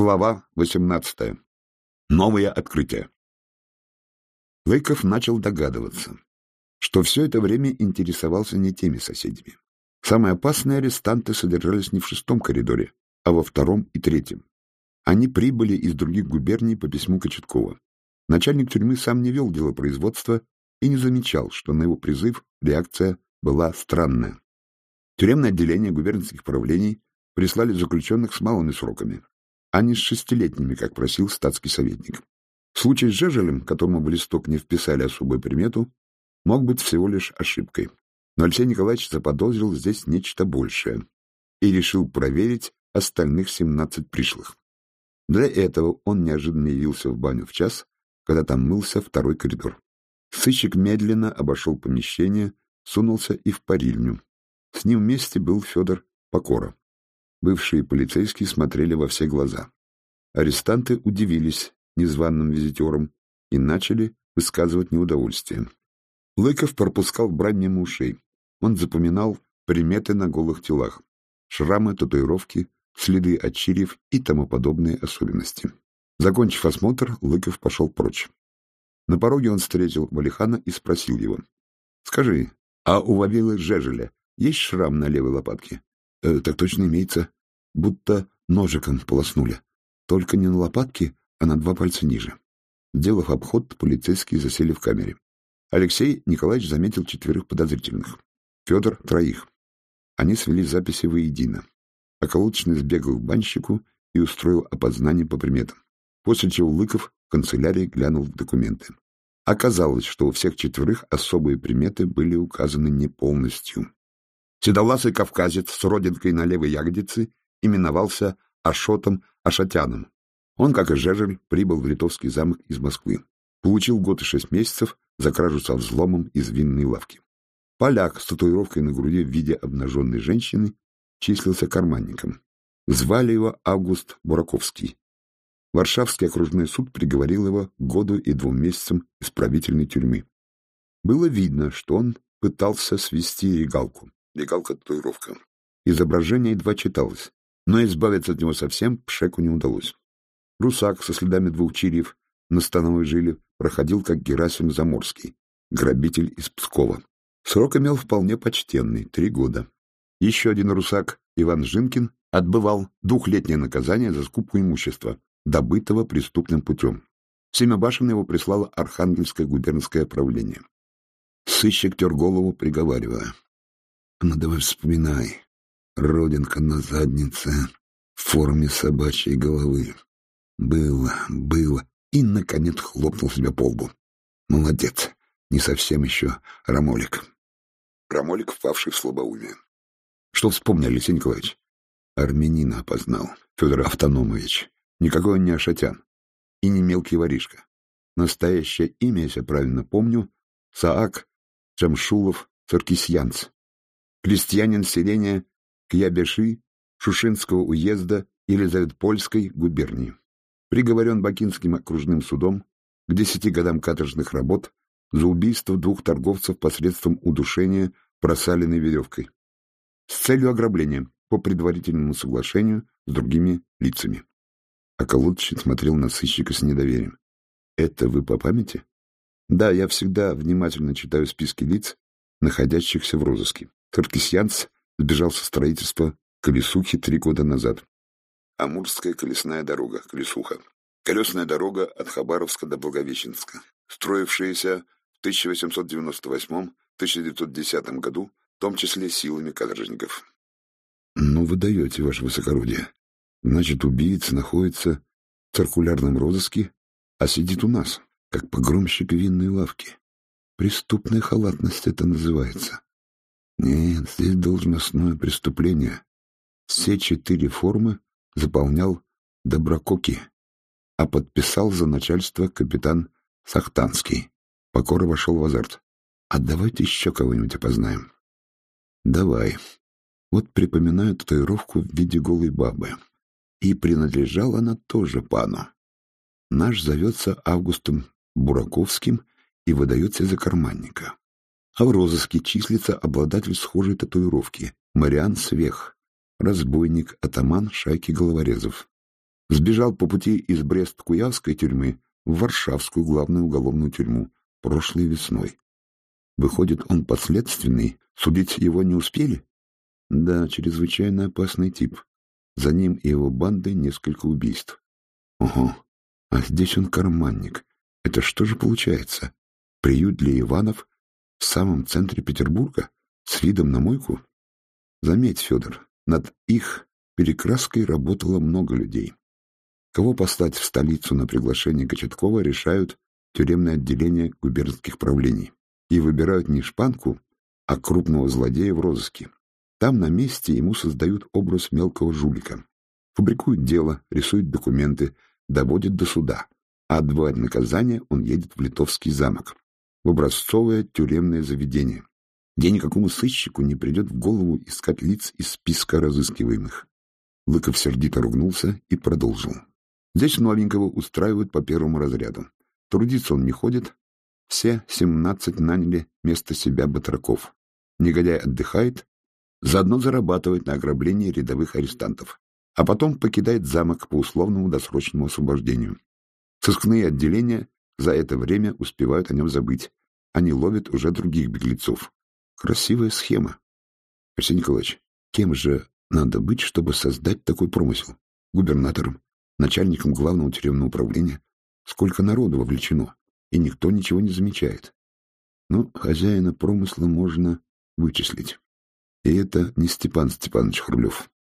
Глава 18. Новые открытия. Лейков начал догадываться, что все это время интересовался не теми соседями. Самые опасные арестанты содержались не в шестом коридоре, а во втором и третьем. Они прибыли из других губерний по письму Кочеткова. Начальник тюрьмы сам не вел дело производства и не замечал, что на его призыв реакция была странная. Тюремное отделение губернских правлений прислали заключенных с малыми сроками, а не с шестилетними, как просил статский советник. Случай с Жежелем, которому в листок не вписали особую примету, мог быть всего лишь ошибкой. Но Алексей Николаевич заподозрил здесь нечто большее и решил проверить остальных семнадцать пришлых. Для этого он неожиданно явился в баню в час, когда там мылся второй коридор. Сыщик медленно обошел помещение, сунулся и в парильню. С ним вместе был Федор Покора. Бывшие полицейские смотрели во все глаза. Арестанты удивились незваным визитерам и начали высказывать неудовольствие. Лыков пропускал брань мимо ушей. Он запоминал приметы на голых телах, шрамы, татуировки, следы от чирьев и тому подобные особенности. Закончив осмотр, Лыков пошел прочь. На пороге он встретил Валихана и спросил его. — Скажи, а у Вавилы Жежеля есть шрам на левой лопатке? Э, так точно имеется. Будто ножиком полоснули. Только не на лопатке, а на два пальца ниже. Сделав обход, полицейские засели в камере. Алексей Николаевич заметил четверых подозрительных. Федор — троих. Они свели записи воедино. Околоточный сбегал к банщику и устроил опознание по приметам. После чего Лыков в канцелярии глянул в документы. Оказалось, что у всех четверых особые приметы были указаны не полностью. Седовласый кавказец с родинкой на левой ягодице именовался Ашотом Ашатяном. Он, как и Жежель, прибыл в Литовский замок из Москвы. Получил год и шесть месяцев за кражу со взломом из винной лавки. Поляк с татуировкой на груди в виде обнаженной женщины числился карманником. Звали его Август Бураковский. Варшавский окружной суд приговорил его году и двум месяцам исправительной тюрьмы. Было видно, что он пытался свести регалку легалка-татуировка. Изображение едва читалось, но избавиться от него совсем Пшеку не удалось. Русак со следами двух чирьев на становой жиле проходил как Герасим Заморский, грабитель из Пскова. Срок имел вполне почтенный — три года. Еще один русак, Иван Жинкин, отбывал двухлетнее наказание за скупку имущества, добытого преступным путем. Семябашин его прислало Архангельское губернское правление. Сыщик тер голову, приговаривая. Ну, давай вспоминай. Родинка на заднице в форме собачьей головы. Было, было. И, наконец, хлопнул себя по лбу. Молодец. Не совсем еще Рамолик. Рамолик, впавший в слабоумие. Что вспомнил, Алексей Николаевич? Армянина опознал. Федор Автономович. Никакой он не Ашатян. И не мелкий воришка. Настоящее имя, если правильно помню, Саак Джамшулов Царкисьянц крестьянин селения Кьябеши Шушинского уезда Елизаветпольской губернии. Приговорен Бакинским окружным судом к десяти годам каторжных работ за убийство двух торговцев посредством удушения просаленной веревкой с целью ограбления по предварительному соглашению с другими лицами. Околоточный смотрел на сыщика с недоверием. — Это вы по памяти? — Да, я всегда внимательно читаю списки лиц, находящихся в розыске. Каркисьянц сбежал со строительства Колесухи три года назад. Амурская колесная дорога, Колесуха. Колесная дорога от Хабаровска до Благовещенска, строившаяся в 1898-1910 году, в том числе силами каторжников. Ну, вы даете, ваше высокородие. Значит, убийца находится в циркулярном розыске, а сидит у нас, как погромщик винной лавки. Преступная халатность это называется. Нет, здесь должностное преступление. Все четыре формы заполнял Добрококи, а подписал за начальство капитан Сахтанский. Покора вошел в азарт. А давайте еще кого-нибудь опознаем. Давай. Вот припоминаю татуировку в виде голой бабы. И принадлежала она тоже пану. Наш зовется Августом Бураковским и выдается за карманника а в розыске числится обладатель схожей татуировки — Мариан Свех, разбойник, атаман шайки головорезов. Сбежал по пути из Брест-Куявской тюрьмы в Варшавскую главную уголовную тюрьму прошлой весной. Выходит, он подследственный, судить его не успели? Да, чрезвычайно опасный тип. За ним и его бандой несколько убийств. Ого, а здесь он карманник. Это что же получается? Приют для Иванов в самом центре Петербурга? С видом на мойку? Заметь, Федор, над их перекраской работало много людей. Кого послать в столицу на приглашение Кочеткова решают тюремное отделение губернских правлений и выбирают не шпанку, а крупного злодея в розыске. Там на месте ему создают образ мелкого жулика. Фабрикуют дело, рисуют документы, доводят до суда. А отбывать наказание он едет в Литовский замок, в образцовое тюремное заведение, где никакому сыщику не придет в голову искать лиц из списка разыскиваемых. Лыков сердито ругнулся и продолжил. Здесь новенького устраивают по первому разряду. Трудиться он не ходит. Все семнадцать наняли вместо себя батраков. Негодяй отдыхает, заодно зарабатывает на ограблении рядовых арестантов, а потом покидает замок по условному досрочному освобождению. Сыскные отделения за это время успевают о нем забыть. Они ловят уже других беглецов. Красивая схема. Арсений Николаевич, кем же надо быть, чтобы создать такой промысел? Губернатором? Начальником главного тюремного управления? Сколько народу вовлечено, и никто ничего не замечает. Но хозяина промысла можно вычислить. И это не Степан Степанович Хрулев.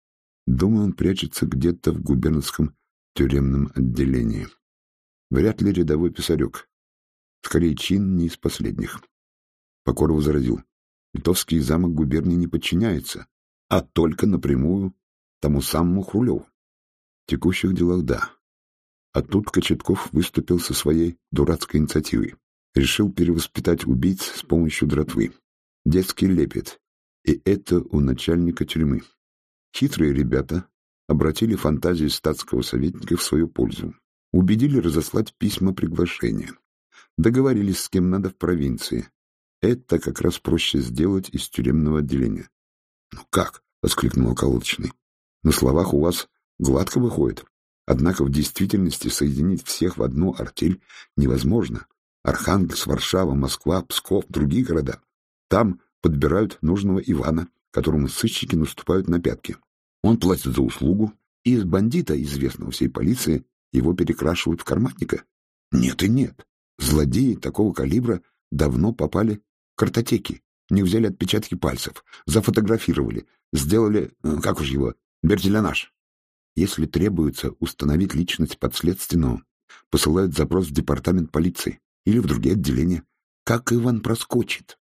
Думаю, он прячется где-то в губернском тюремном отделении. Вряд ли рядовой писарек. Скорее, чин не из последних. Покоров возразил. Литовский замок губернии не подчиняется, а только напрямую тому самому Хрулеву. В текущих делах — да. А тут Кочетков выступил со своей дурацкой инициативой. Решил перевоспитать убийц с помощью дратвы. Детский лепет. И это у начальника тюрьмы. Хитрые ребята обратили фантазии статского советника в свою пользу. Убедили разослать письма приглашения. Договорились, с кем надо в провинции. Это как раз проще сделать из тюремного отделения. — Ну как? — воскликнул околоточный. — На словах у вас гладко выходит. Однако в действительности соединить всех в одну артель невозможно. Архангельск, Варшава, Москва, Псков, другие города. Там подбирают нужного Ивана, которому сыщики наступают на пятки. Он платит за услугу, и из бандита, известного всей полиции, его перекрашивают в карманника. Нет и нет. Злодеи такого калибра давно попали в картотеки. Не взяли отпечатки пальцев, зафотографировали, сделали, э, как уж его, бертеляж. Если требуется установить личность подследственного, посылают запрос в департамент полиции или в другие отделения. Как Иван проскочит?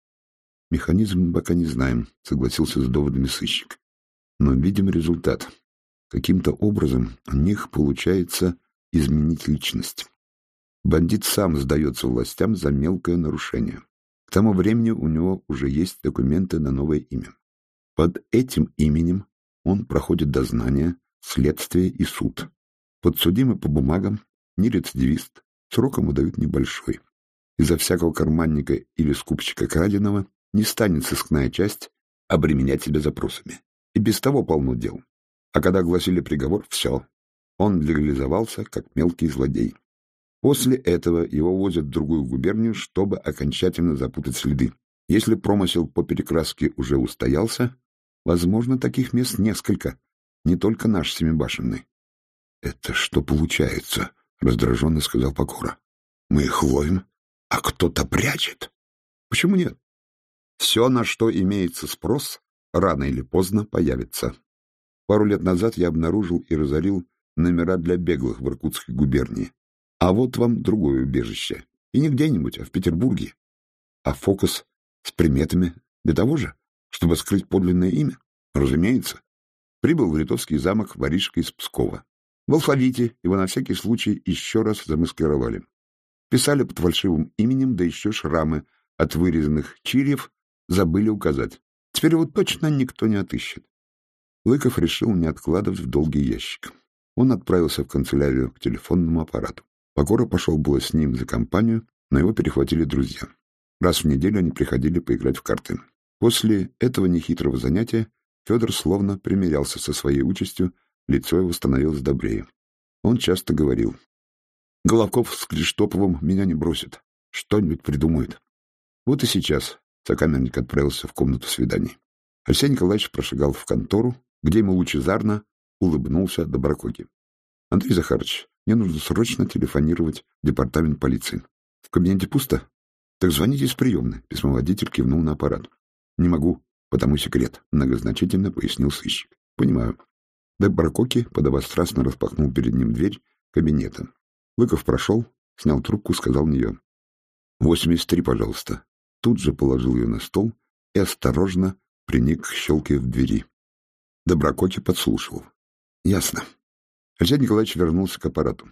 Механизм пока не знаем, согласился с доводами сыщик. Но видим результат. Каким-то образом у них получается изменить личность. Бандит сам сдается властям за мелкое нарушение. К тому времени у него уже есть документы на новое имя. Под этим именем он проходит дознание, следствие и суд. Подсудимый по бумагам, не рецидивист, сроком выдают небольшой. Из-за всякого карманника или скупщика краденого не станет сыскная часть обременять себя запросами. И без того полно дел. А когда огласили приговор, все. Он легализовался, как мелкий злодей. После этого его возят в другую губернию, чтобы окончательно запутать следы. Если промысел по перекраске уже устоялся, возможно, таких мест несколько, не только наш Семибашенный. — Это что получается? — раздраженно сказал Покора. — Мы их ловим, а кто-то прячет. — Почему нет? Все, на что имеется спрос, рано или поздно появится. Пару лет назад я обнаружил и разорил номера для беглых в Иркутской губернии. А вот вам другое убежище. И не где-нибудь, а в Петербурге. А фокус с приметами для того же, чтобы скрыть подлинное имя? Разумеется. Прибыл в Литовский замок воришка из Пскова. В алфавите его на всякий случай еще раз замаскировали. Писали под фальшивым именем, да еще шрамы от вырезанных чирьев забыли указать. Теперь его точно никто не отыщет. Лыков решил не откладывать в долгий ящик. Он отправился в канцелярию к телефонному аппарату. Покора пошел было с ним за компанию, но его перехватили друзья. Раз в неделю они приходили поиграть в карты. После этого нехитрого занятия Федор словно примирялся со своей участью, лицо его становилось добрее. Он часто говорил, Головков с Клештоповым меня не бросит, что-нибудь придумает. Вот и сейчас сокамерник отправился в комнату свиданий. Алексей Николаевич прошагал в контору, где ему лучезарно улыбнулся Добрококи. — Андрей Захарович, мне нужно срочно телефонировать в департамент полиции. В кабинете пусто? Так звоните из приемной. Письмоводитель кивнул на аппарат. — Не могу, потому секрет, — многозначительно пояснил сыщик. — Понимаю. Добрококи подобострастно распахнул перед ним дверь кабинета. Лыков прошел, снял трубку, сказал нее. — Восемьдесят три, пожалуйста. Тут же положил ее на стол и осторожно приник к щелке в двери. Доброкоти подслушивал. — Ясно. Алексей Николаевич вернулся к аппарату.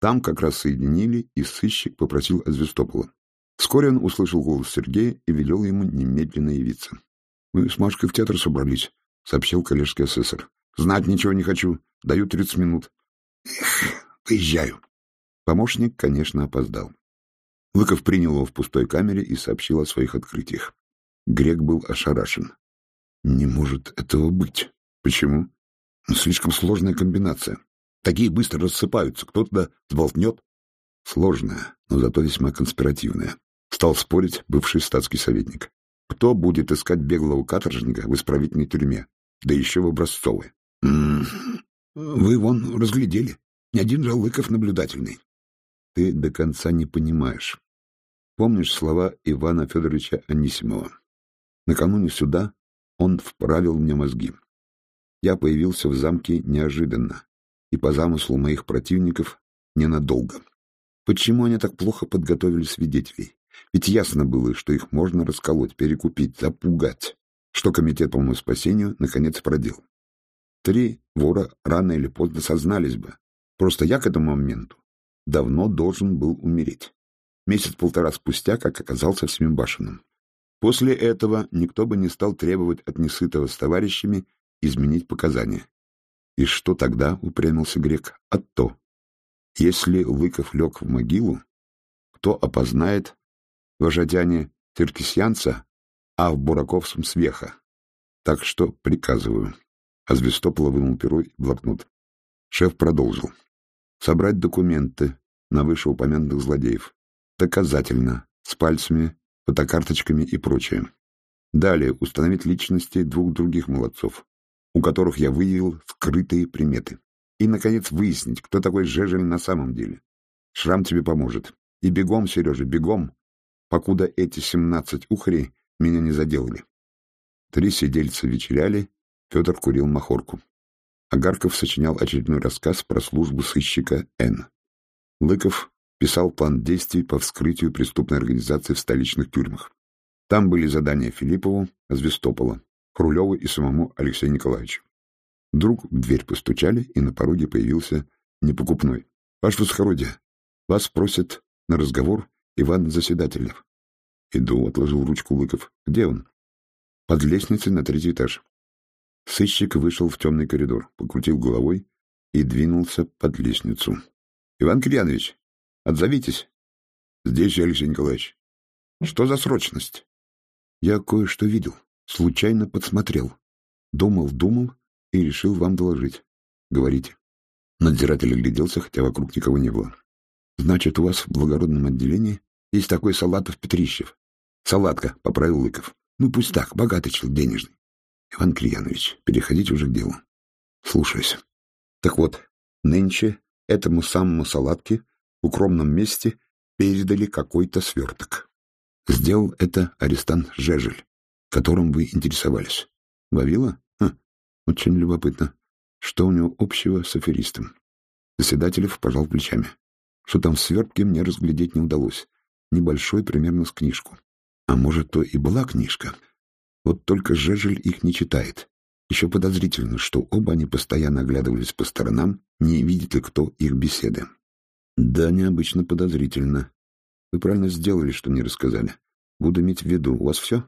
Там как раз соединили, и сыщик попросил Азвестопола. Вскоре он услышал голос Сергея и велел ему немедленно явиться. — Мы с Машкой в театр собрались, — сообщил коллежский асессор. — Знать ничего не хочу. Даю тридцать минут. — Эх, поезжаю. Помощник, конечно, опоздал. Лыков принял его в пустой камере и сообщил о своих открытиях. Грек был ошарашен. Не может этого быть. Почему? Ну, слишком сложная комбинация. Такие быстро рассыпаются. Кто туда сболтнет? Сложная, но зато весьма конспиративная. Стал спорить бывший статский советник. Кто будет искать беглого каторжника в исправительной тюрьме? Да еще в образцовой. М -м -м. Вы вон разглядели. Ни один же Лыков наблюдательный. Ты до конца не понимаешь. Помнишь слова Ивана Федоровича Анисимова? Накануне суда он вправил мне мозги. Я появился в замке неожиданно и по замыслу моих противников ненадолго. Почему они так плохо подготовили свидетелей? Ведь ясно было, что их можно расколоть, перекупить, запугать, что комитет по моему спасению наконец продел. Три вора рано или поздно сознались бы. Просто я к этому моменту давно должен был умереть. Месяц-полтора спустя, как оказался в Семибашенном. После этого никто бы не стал требовать от несытого с товарищами изменить показания. И что тогда, упрямился грек, а то. Если Лыков лег в могилу, кто опознает вождяне Теркисьянца, а в Бураковском свеха? Так что приказываю. А Звестопола вынул перо и блокнот. Шеф продолжил собрать документы на вышеупомянутых злодеев. Доказательно, с пальцами, фотокарточками и прочее. Далее установить личности двух других молодцов, у которых я выявил скрытые приметы. И, наконец, выяснить, кто такой Жежель на самом деле. Шрам тебе поможет. И бегом, Сережа, бегом, покуда эти семнадцать ухарей меня не заделали. Три сидельца вечеряли, Федор курил махорку. Агарков сочинял очередной рассказ про службу сыщика Н. Лыков писал план действий по вскрытию преступной организации в столичных тюрьмах. Там были задания Филиппову, Звестопола, Хрулеву и самому Алексею Николаевичу. Вдруг в дверь постучали, и на пороге появился непокупной. — Ваше Восхородие, вас просит на разговор Иван Заседателев. — Иду, — отложил ручку Лыков. — Где он? — Под лестницей на третий этаж. Сыщик вышел в темный коридор, покрутил головой и двинулся под лестницу. — Иван Кирьянович, отзовитесь. — Здесь Алексей Николаевич. — Что за срочность? — Я кое-что видел, случайно подсмотрел. Думал, думал и решил вам доложить. Говорите. Надзиратель огляделся, хотя вокруг никого не было. — Значит, у вас в благородном отделении есть такой Салатов-Петрищев. — Салатка, — поправил Лыков. — Ну, пусть так, богатый человек, денежный. Иван Кирьянович, переходите уже к делу. Слушаюсь. Так вот, нынче этому самому салатке в укромном месте передали какой-то сверток. Сделал это арестант Жежель, которым вы интересовались. Вавила? Хм, очень любопытно. Что у него общего с аферистом? Заседателев пожал плечами. Что там в свертке, мне разглядеть не удалось. Небольшой, примерно с книжку. А может, то и была книжка, вот только Жежель их не читает. Еще подозрительно, что оба они постоянно оглядывались по сторонам, не видит ли кто их беседы. Да, необычно подозрительно. Вы правильно сделали, что не рассказали. Буду иметь в виду. У вас все?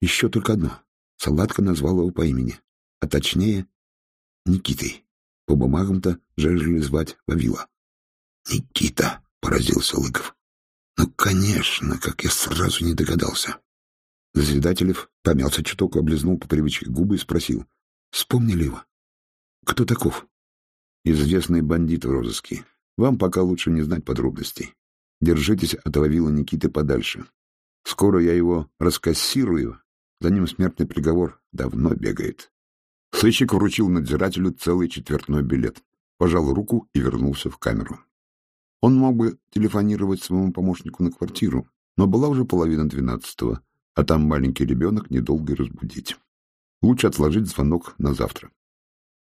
Еще только одно. Салатка назвала его по имени. А точнее, Никитой. По бумагам-то Жежели звать Вавила. «Никита!» — поразился Лыков. «Ну, конечно, как я сразу не догадался. Заседателев помялся чуток, облизнул по привычке губы и спросил. — Вспомнили его? — Кто таков? Известный бандит в розыске. Вам пока лучше не знать подробностей. Держитесь от Ававила Никиты подальше. Скоро я его раскассирую. За ним смертный приговор давно бегает. Сыщик вручил надзирателю целый четвертной билет, пожал руку и вернулся в камеру. Он мог бы телефонировать своему помощнику на квартиру, но была уже половина двенадцатого, а там маленький ребенок недолго разбудить. Лучше отложить звонок на завтра.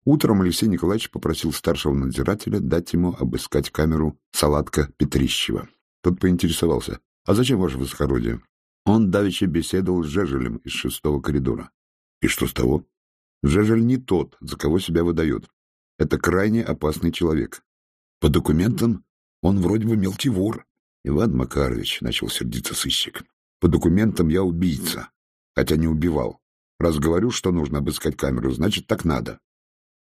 Утром Алексей Николаевич попросил старшего надзирателя дать ему обыскать камеру салатка Петрищева. Тот поинтересовался, а зачем ваше высокородие? Он давеча беседовал с Жежелем из шестого коридора. И что с того? Жежель не тот, за кого себя выдает. Это крайне опасный человек. По документам он вроде бы мелкий вор. Иван Макарович, — начал сердиться сыщик, — по документам я убийца, хотя не убивал. Раз говорю, что нужно обыскать камеру, значит, так надо.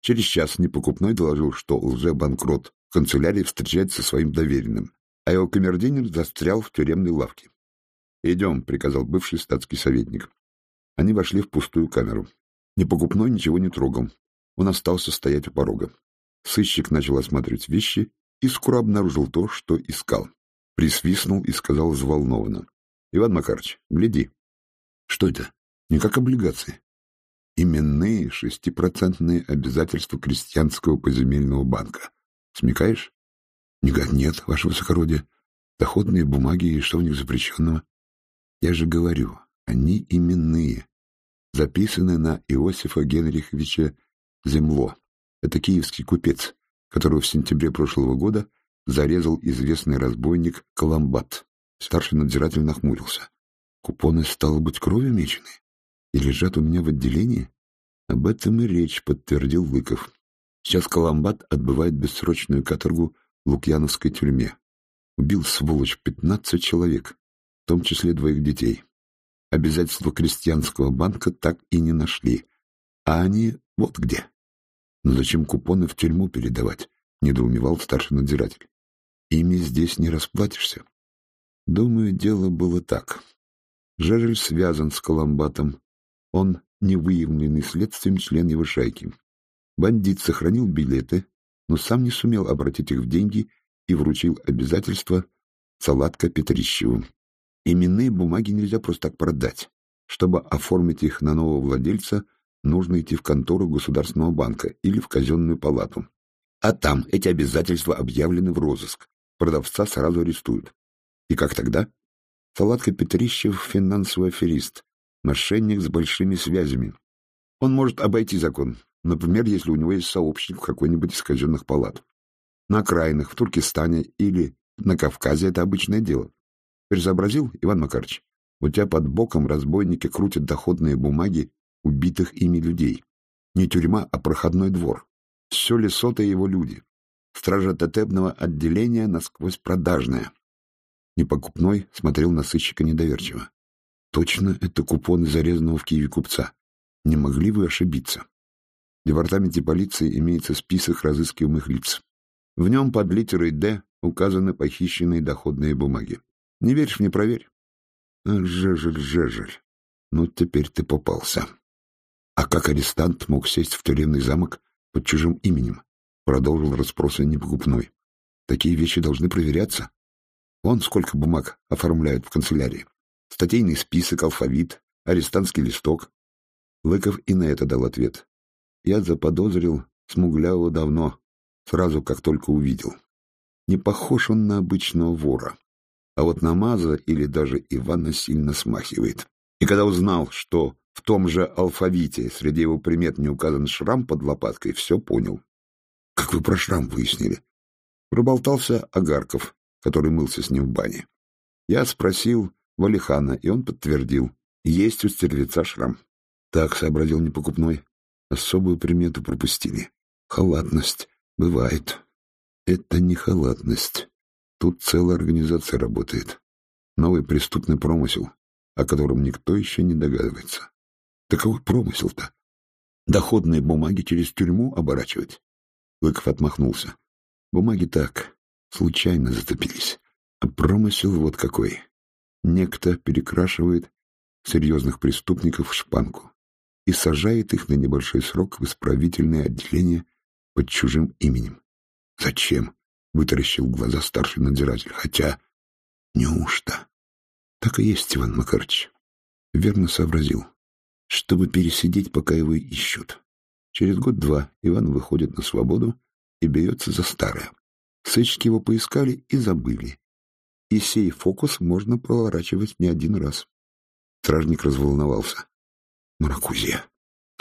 Через час Непокупной доложил, что лже-банкрот в канцелярии встречается со своим доверенным, а его камердинер застрял в тюремной лавке. «Идем», — приказал бывший статский советник. Они вошли в пустую камеру. Непокупной ничего не трогал. Он остался стоять у порога. Сыщик начал осматривать вещи и скоро обнаружил то, что искал. Присвистнул и сказал взволнованно. — Иван Макарович, гляди. — Что это? Не как облигации. Именные шестипроцентные обязательства крестьянского поземельного банка. Смекаешь? — Никак нет, ваше высокородие. Доходные бумаги и что в них запрещенного? Я же говорю, они именные. Записаны на Иосифа Генриховича Земло. Это киевский купец которого в сентябре прошлого года зарезал известный разбойник Коломбат. Старший надзиратель нахмурился. Купоны, стало быть, кровью мечены? И лежат у меня в отделении? Об этом и речь, подтвердил Лыков. Сейчас Коломбат отбывает бессрочную каторгу в Лукьяновской тюрьме. Убил, сволочь, пятнадцать человек, том числе двоих детей. Обязательства крестьянского банка так и не нашли. А они вот где. Но зачем купоны в тюрьму передавать? Недоумевал старший надзиратель. Ими здесь не расплатишься. Думаю, дело было так. Жежель связан с Коломбатом. Он невыявленный следствием член его шайки. Бандит сохранил билеты, но сам не сумел обратить их в деньги и вручил обязательства Салатка Петрищеву. Именные бумаги нельзя просто так продать. Чтобы оформить их на нового владельца — нужно идти в контору Государственного банка или в казенную палату. А там эти обязательства объявлены в розыск. Продавца сразу арестуют. И как тогда? Салатка Петрищев — финансовый аферист, мошенник с большими связями. Он может обойти закон, например, если у него есть сообщник в какой-нибудь из казенных палат. На окраинах, в Туркестане или на Кавказе это обычное дело. Теперь Иван Макарович? У тебя под боком разбойники крутят доходные бумаги убитых ими людей. Не тюрьма, а проходной двор. Все Лесото его люди. Стража тотебного отделения насквозь продажная. Непокупной смотрел на сыщика недоверчиво. Точно это купоны зарезанного в Киеве купца. Не могли вы ошибиться? В департаменте полиции имеется список разыскиваемых лиц. В нем под литерой «Д» указаны похищенные доходные бумаги. Не веришь мне, проверь. Жежель, Жежель, ну теперь ты попался. А как арестант мог сесть в тюремный замок под чужим именем? Продолжил расспросы непокупной. Такие вещи должны проверяться. Вон сколько бумаг оформляют в канцелярии. Статейный список, алфавит, арестантский листок. Лыков и на это дал ответ. Я заподозрил Смуглявого давно, сразу как только увидел. Не похож он на обычного вора. А вот на Маза или даже Ивана сильно смахивает. И когда узнал, что в том же алфавите среди его примет не указан шрам под лопаткой, все понял. — Как вы про шрам выяснили? Проболтался Агарков, который мылся с ним в бане. Я спросил Валихана, и он подтвердил. Есть у стервеца шрам. Так, сообразил непокупной. Особую примету пропустили. Халатность. Бывает. Это не халатность. Тут целая организация работает. Новый преступный промысел, о котором никто еще не догадывается. Такой промысел-то. Доходные бумаги через тюрьму оборачивать? Лыков отмахнулся. Бумаги так, случайно затопились. А промысел вот какой. Некто перекрашивает серьезных преступников в шпанку и сажает их на небольшой срок в исправительное отделение под чужим именем. Зачем? Вытаращил глаза старший надзиратель. Хотя, неужто? Так и есть, Иван Макарович. Верно сообразил. Чтобы пересидеть, пока его ищут. Через год-два Иван выходит на свободу и берется за старое. Сыщики его поискали и забыли. И сей фокус можно проворачивать не один раз. Стражник разволновался. Маракузия.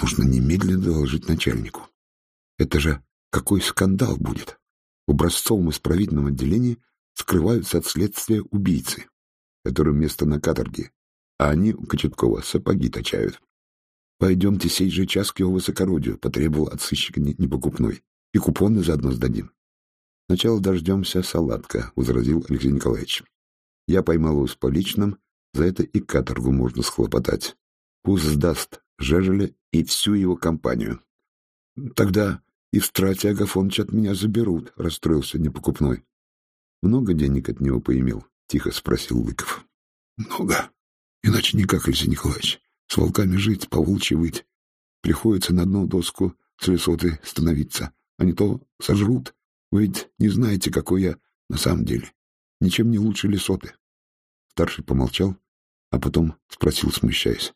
Нужно немедленно доложить начальнику. Это же какой скандал будет. В образцовом исправительном отделении скрываются от следствия убийцы, которым место на каторге, а они у Кочеткова сапоги точают. «Пойдемте сей же час к его высокородию», — потребовал от сыщика непокупной. «И купоны заодно сдадим». «Сначала дождемся салатка», — возразил Алексей Николаевич. «Я поймал его с поличным, за это и каторгу можно схлопотать. Пусть сдаст Жежеля и всю его компанию». «Тогда и в страте Агафоныч от меня заберут», — расстроился непокупной. «Много денег от него поимел?» — тихо спросил Лыков. «Много. Иначе никак, Алексей Николаевич. С волками жить, по волчьи выть. Приходится на одну доску с лесоты становиться, а не то сожрут. Вы ведь не знаете, какой я на самом деле. Ничем не лучше лесоты. Старший помолчал, а потом спросил, смущаясь.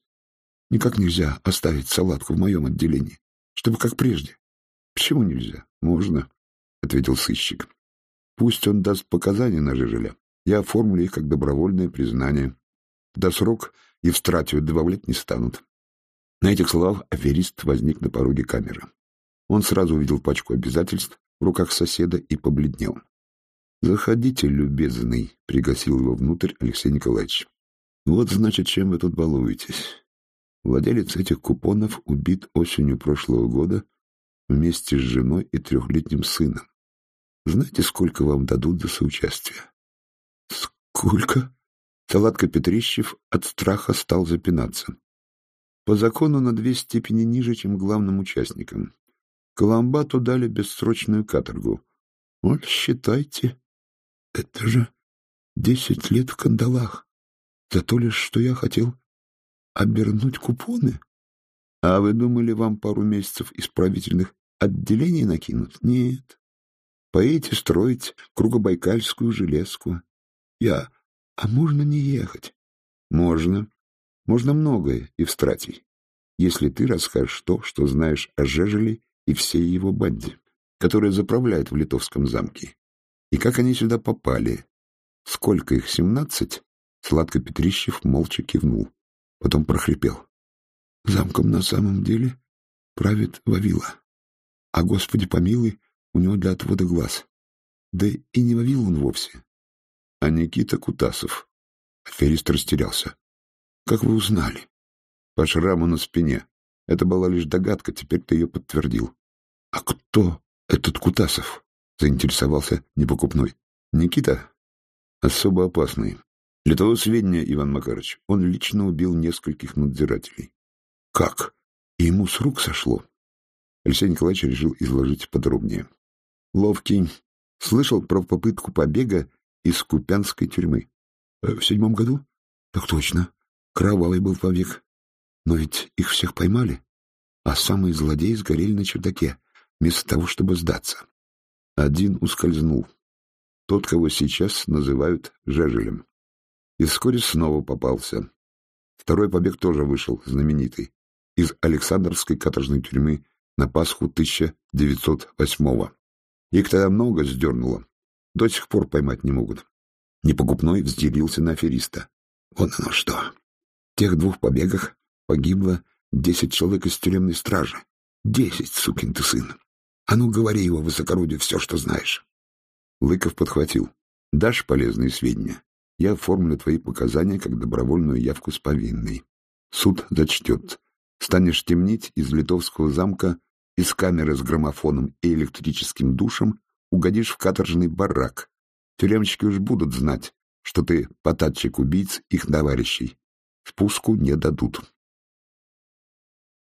Никак нельзя оставить салатку в моем отделении, чтобы как прежде. Почему нельзя? Можно, — ответил сыщик. Пусть он даст показания на Жижеля. Я оформлю их как добровольное признание. До срок стратию добавлять не станут. На этих словах аферист возник на пороге камеры. Он сразу увидел пачку обязательств в руках соседа и побледнел. «Заходите, любезный», — пригласил его внутрь Алексей Николаевич. «Вот, значит, чем вы тут балуетесь. Владелец этих купонов убит осенью прошлого года вместе с женой и трехлетним сыном. Знаете, сколько вам дадут за соучастие?» «Сколько?» Салатка Петрищев от страха стал запинаться. По закону на две степени ниже, чем главным участникам. Коломбату дали бессрочную каторгу. Вот считайте. Это же десять лет в кандалах. За то лишь, что я хотел обернуть купоны. А вы думали, вам пару месяцев исправительных отделений накинут? Нет. Поедете строить кругобайкальскую железку. Я а можно не ехать? Можно. Можно многое и в Стратий, если ты расскажешь то, что знаешь о Жежеле и всей его банде, которая заправляет в Литовском замке. И как они сюда попали? Сколько их, семнадцать? Сладко Петрищев молча кивнул. Потом прохрипел. Замком на самом деле правит Вавила. А, Господи помилуй, у него для отвода глаз. Да и не Вавил он вовсе а Никита Кутасов. Аферист растерялся. «Как вы узнали?» «По шраму на спине. Это была лишь догадка, теперь ты ее подтвердил». «А кто этот Кутасов?» — заинтересовался непокупной. «Никита? Особо опасный. Для того сведения, Иван Макарович, он лично убил нескольких надзирателей». «Как? И ему с рук сошло?» Алексей Николаевич решил изложить подробнее. Ловкий слышал про попытку побега из Купянской тюрьмы. Э, в седьмом году? Так точно. Кровавый был вовек. Но ведь их всех поймали, а самые злодеи сгорели на чердаке, вместо того, чтобы сдаться. Один ускользнул. Тот, кого сейчас называют Жежелем. И вскоре снова попался. Второй побег тоже вышел, знаменитый, из Александровской каторжной тюрьмы на Пасху 1908-го. Их тогда много сдернуло, до сих пор поймать не могут. Непокупной взделился на афериста. Вот оно что. В тех двух побегах погибло десять человек из тюремной стражи. Десять, сукин ты сын. А ну, говори его высокородию все, что знаешь. Лыков подхватил. Дашь полезные сведения? Я оформлю твои показания как добровольную явку с повинной. Суд зачтет. Станешь темнить из литовского замка, из камеры с граммофоном и электрическим душем угодишь в каторжный барак. Тюремщики уж будут знать, что ты потатчик убийц их товарищей. Спуску не дадут.